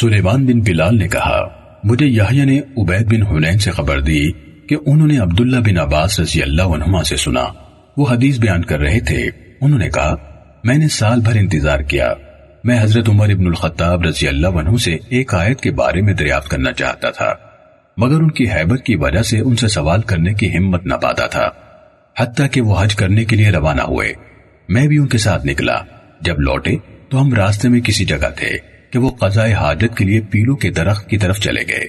سلیمان بن بلال نے کہا، مجھے یحییٰ نے عبید بن حنین سے خبر دی کہ انہوں نے عبداللہ بن عباس رضی اللہ عنہما سے سنا۔ وہ حدیث بیان کر رہے تھے۔ انہوں نے کہا، میں نے سال بھر انتظار کیا۔ میں حضرت عمر ابن الخطاب رضی اللہ عنہ سے ایک آیت کے بارے میں دریافت کرنا چاہتا تھا، مگر ان کی حیبت کی وجہ سے ان سے سوال کرنے کی ہمت نہ پاتا تھا۔ حتیٰ کہ وہ حج کرنے کے لیے روانہ ہوئے۔ میں بھی ان کے ساتھ نکلا۔ جب لوٹے تو ہم راستے میں کسی جگہ تھے۔ کہ وہ قضاء حاجت کے لیے پیلوں کے درخت کی طرف چلے گئے۔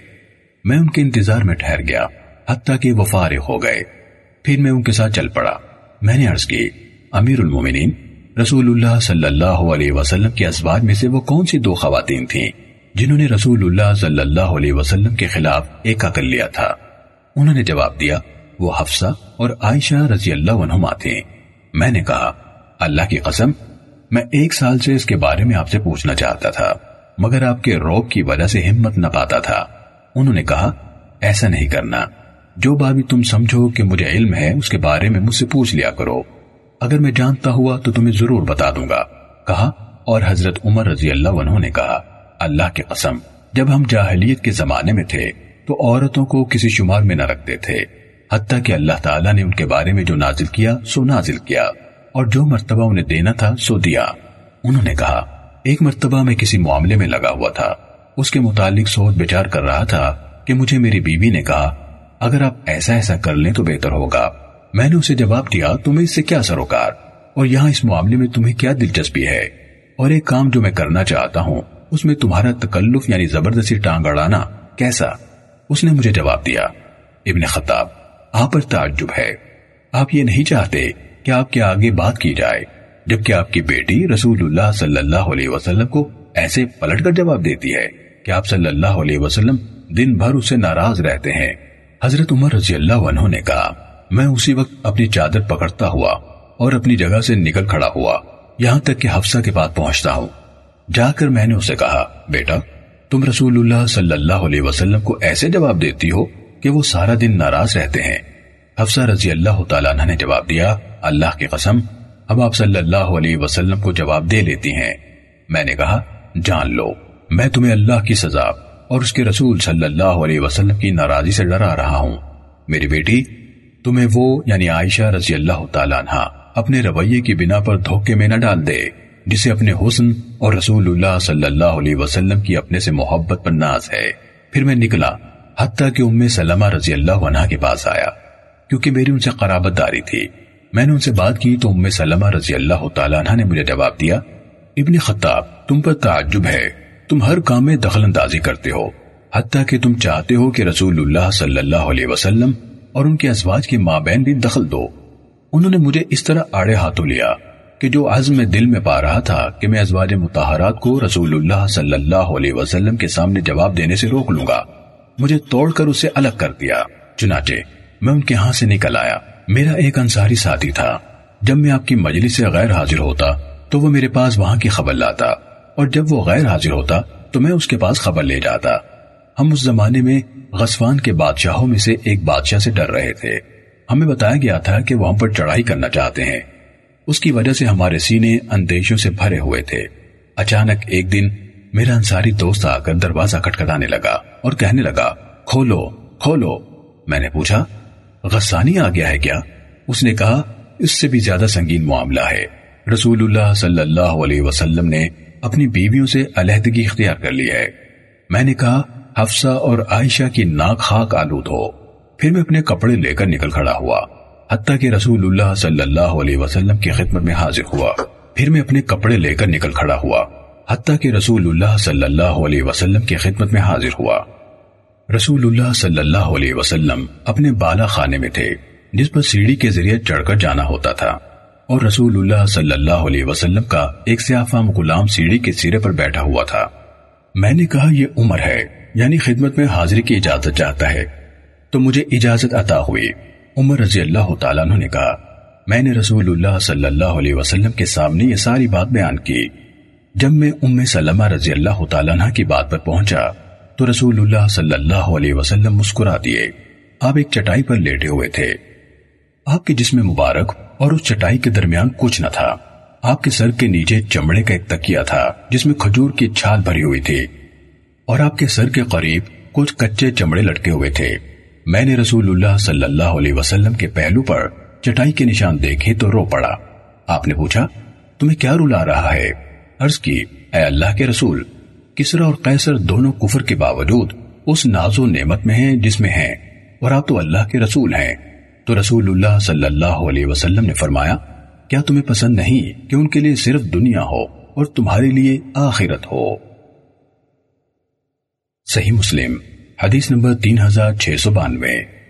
میں ان کے انتظار میں ٹھہر گیا، حتیٰ کہ وہ فارغ ہو گئے۔ پھر میں ان کے ساتھ چل پڑا۔ میں نے عرض کی، امیر المومنین، رسول اللہ صلی اللہ علیہ وسلم کے ازواج میں سے وہ کون سی دو خواتین تھیں جنہوں نے رسول اللہ صلی اللہ علیہ وسلم کے خلاف ایک کر لیا تھا؟ انہوں نے جواب دیا، وہ حفصہ اور عائشہ رضی اللہ عنہما تھیں۔ میں نے کہا، اللہ کی قسم، میں ایک سال سے اس کے بارے میں آپ سے پوچھنا چاہتا تھا۔ مگر آپ کے روب کی وجہ سے ہمت نہ پاتا تھا۔ انہوں نے کہا، ایسا نہیں کرنا۔ جو بات بھی تم سمجھو کہ مجھے علم ہے، اس کے بارے میں مجھ سے پوچھ لیا کرو۔ اگر میں جانتا ہوا تو تمہیں ضرور بتا دوں گا۔ کہا، اور حضرت عمر رضی اللہ عنہ نے کہا، اللہ کی قسم، جب ہم جاہلیت کے زمانے میں تھے تو عورتوں کو کسی شمار میں نہ رکھتے تھے حتیٰ کہ اللہ تعالیٰ نے ان کے بارے میں جو نازل کیا، سو نازل کیا، اور جو مرتبہ انہیں دینا تھا، سو دیا۔ انہوں نے کہا ایک مرتبہ میں کسی معاملے میں لگا ہوا تھا۔ اس کے متعلق سوچ بچار کر رہا تھا کہ مجھے میری بیوی نے کہا، اگر آپ ایسا ایسا کر لیں تو بہتر ہوگا۔ میں نے اسے جواب دیا، تمہیں اس سے کیا سروکار؟ اور یہاں اس معاملے میں تمہیں کیا دلچسپی ہے؟ اور ایک کام جو میں کرنا چاہتا ہوں، اس میں تمہارا تکلف یعنی زبردستی ٹانگ اڑانا کیسا؟ اس نے مجھے جواب دیا، ابن خطاب، آپ پر تعجب ہے۔ آپ یہ نہیں چاہتے کہ آپ کے آگے بات کی جائے۔ جبکہ آپ کی بیٹی رسول اللہ صلی اللہ علیہ وسلم کو ایسے پلٹ کر جواب دیتی ہے کہ آپ صلی اللہ علیہ وسلم دن بھر اسے ناراض رہتے ہیں۔ حضرت عمر رضی اللہ عنہ نے کہا، میں اسی وقت اپنی چادر پکڑتا ہوا اور اپنی جگہ سے نکل کھڑا ہوا یہاں تک کہ حفصہ کے پاس پہنچتا ہوں۔ جا کر میں نے اسے کہا، بیٹا، تم رسول اللہ صلی اللہ علیہ وسلم کو ایسے جواب دیتی ہو کہ وہ سارا دن ناراض رہتے ہیں۔ حفصہ رضی اللہ تعالیٰ نے جواب دیا، اللہ کی قسم اب آپ صلی اللہ علیہ وسلم کو جواب دے لیتی ہیں۔ میں نے کہا، جان لو، میں تمہیں اللہ کی سزا اور اس کے رسول صلی اللہ علیہ وسلم کی ناراضی سے ڈرا رہا ہوں۔ میری بیٹی، تمہیں وہ یعنی عائشہ رضی اللہ تعالیٰ عنہ، اپنے رویے کی بنا پر دھوکے میں نہ ڈال دے، جسے اپنے حسن اور رسول اللہ صلی اللہ علیہ وسلم کی اپنے سے محبت پر ناز ہے۔ پھر میں نکلا، حتیٰ کہ ام سلمہ رضی اللہ عنہ کے پاس آیا، کیونکہ میری ان سے قرابت داری تھی۔ میں نے ان سے بات کی تو ام سلمہ رضی اللہ تعالیٰ عنہ نے مجھے جواب دیا، ابن خطاب، تم پر تعجب ہے، تم ہر کام میں دخل اندازی کرتے ہو، حتیٰ کہ تم چاہتے ہو کہ رسول اللہ صلی اللہ علیہ وسلم اور ان کے ازواج کے ماں بہن بھی دخل دو۔ انہوں نے مجھے اس طرح آڑے ہاتھوں لیا کہ جو عزم میں دل میں پا رہا تھا کہ میں ازواج متحرات کو رسول اللہ صلی اللہ علیہ وسلم کے سامنے جواب دینے سے روک لوں گا۔ مجھے توڑ کر اسے الگ کر دیا، چنانچہ میں ان کے ہاں سے نکل آیا۔ میرا ایک انصاری ساتھی تھا۔ جب میں آپ کی مجلس سے غیر حاضر ہوتا، تو وہ میرے پاس وہاں کی خبر لاتا۔ اور جب وہ غیر حاضر ہوتا، تو میں اس کے پاس خبر لے جاتا۔ ہم اس زمانے میں غصفان کے بادشاہوں میں سے ایک بادشاہ سے ڈر رہے تھے۔ ہمیں بتایا گیا تھا کہ وہ ہم پر چڑھائی کرنا چاہتے ہیں۔ اس کی وجہ سے ہمارے سینے اندیشوں سے بھرے ہوئے تھے۔ اچانک ایک دن میرا انصاری دوست آ کر دروازہ کٹکھٹانے لگا اور کہنے لگا، کھولو کھولو۔ میں نے پوچھا غسانی آ گیا ہے کیا؟ اس نے کہا، اس سے بھی زیادہ سنگین معاملہ ہے۔ رسول اللہ صلی اللہ علیہ وسلم نے اپنی بیویوں سے علیحدگی اختیار کر لی ہے۔ میں نے کہا، حفصہ اور عائشہ کی ناک خاک آلود ہو۔ پھر میں اپنے کپڑے لے کر نکل کھڑا ہوا۔ حتیٰ کہ رسول اللہ صلی اللہ علیہ وسلم کی خدمت میں حاضر ہوا۔ پھر میں اپنے کپڑے لے کر نکل کھڑا ہوا۔ حتیٰ کہ رسول اللہ صلی اللہ علیہ وسلم کی خدمت میں حاضر ہوا۔ رسول اللہ صلی اللہ علیہ وسلم اپنے بالا خانے میں تھے، جس پر سیڑھی کے ذریعے چڑھ کر جانا ہوتا تھا۔ اور رسول اللہ صلی اللہ علیہ وسلم کا ایک سیافام غلام سیڑھی کے سرے پر بیٹھا ہوا تھا۔ میں نے کہا، یہ عمر ہے یعنی خدمت میں حاضری کی اجازت چاہتا ہے۔ تو مجھے اجازت عطا ہوئی۔ عمر رضی اللہ تعالیٰ نے کہا، میں نے رسول اللہ صلی اللہ علیہ وسلم کے سامنے یہ ساری بات بیان کی۔ جب میں ام سلمہ رضی اللہ تعالیٰ کی بات پر پہنچا تو رسول اللہ صلی اللہ علیہ وسلم مسکرا دیے۔ آپ ایک چٹائی پر لیٹے ہوئے تھے۔ آپ کے جسم مبارک اور اس چٹائی کے درمیان کچھ نہ تھا۔ آپ کے سر کے نیچے چمڑے کا ایک تکیا تھا، جس میں کھجور کی چھال بھری ہوئی تھی۔ اور آپ کے سر کے قریب کچھ کچے چمڑے لٹکے ہوئے تھے۔ میں نے رسول اللہ صلی اللہ علیہ وسلم کے پہلو پر چٹائی کے نشان دیکھے تو رو پڑا۔ آپ نے پوچھا، تمہیں کیا رلا رہا ہے؟ عرض کی، اے اللہ کے رسول کسرا اور قیصر دونوں کفر کے باوجود اس ناز و نعمت میں ہیں جس میں ہیں اور آپ تو اللہ کے رسول ہیں۔ تو رسول اللہ صلی اللہ علیہ وسلم نے فرمایا، کیا تمہیں پسند نہیں کہ ان کے لیے صرف دنیا ہو اور تمہارے لیے آخرت ہو؟ صحیح مسلم، حدیث نمبر تین ہزار چھ سو بانوے۔